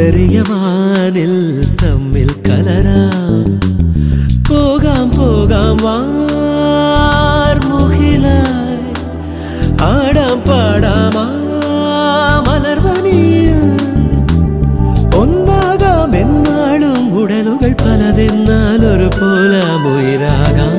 கண்டறிய வானில் தம்மில் கலரா போகாம் போகாம் வார் முகிலாய் ஆடாம் பாடாமா மலர்வனியில் ഒന്നാകാം உடலுகள் பலதென்னால் ஒரு ഒരു പോലാമുയിരാകാം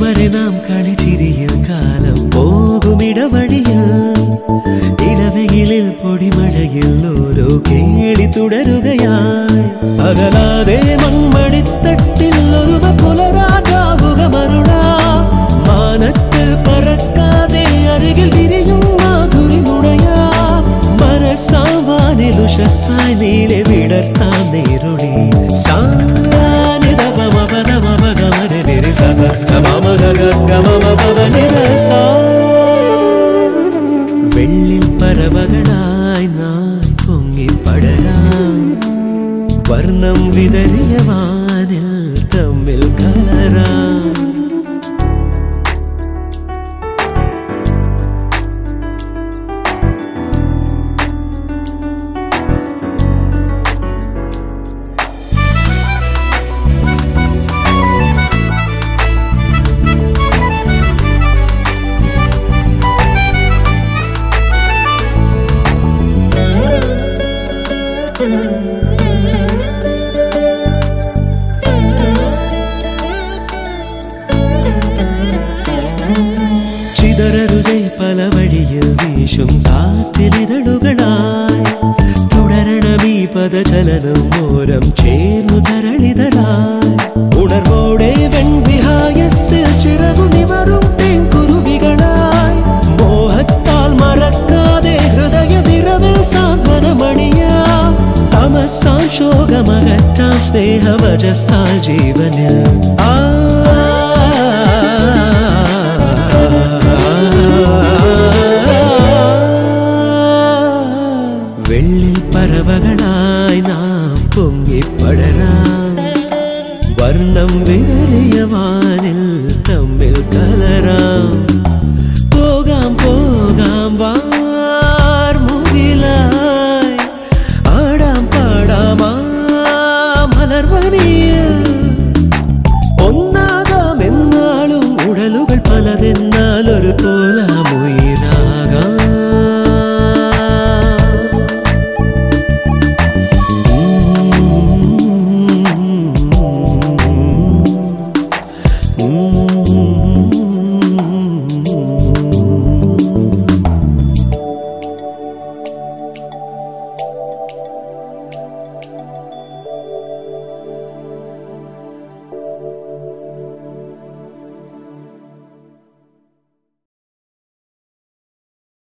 ഇതുവരെ നാം കളിച്ചിരിയിൽ കാലം പോകുമിടവഴിയിൽ ഇടവയിലിൽ പൊടിമഴയിൽ ഓരോ കേളി തുടരുകയായി അകലാതെ മൺമടിത്തട്ടിൽ ഒരു പുലരാകാവുക പറക്കാതെ അരികിൽ വിടർത്താൻ നേരം സമമകമമകവനിരസാ വെള്ളിൽ പരവകളായി നാം പൊങ്ങി പടരാം വർണ്ണം വിതറിയ വാനിൽ തമ്മിൽ കലരാം കാറ്റിലിതളുകളായി തുടരണം ഈ പദചലനം ഓരം ചേർന്നു തരളിതരായി ഉണർവോടെ വെൺവിഹായസ്തിൽ ചിറകു നിവറും തേൻകുരുവികളായി മോഹത്താൽ മറക്കാതെ ഹൃദയ നിറവിൽ സാന്ത്വനമണിയ തമസാം ശോകമകറ്റാം സ്നേഹവചസാൽ ജീവനിൽ ആ வெளிப்படരാ വർണ്ണം വിവരിയ വാനിൽ തമ്മിൽ കലരാം പോകാം പോകാം വാർ മുകിലായി ആടാം പാടാമാ മലർവനീ home.